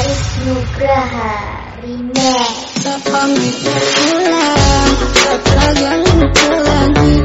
Aris Nugraha Remix Pamit pulang, tak lagi pulang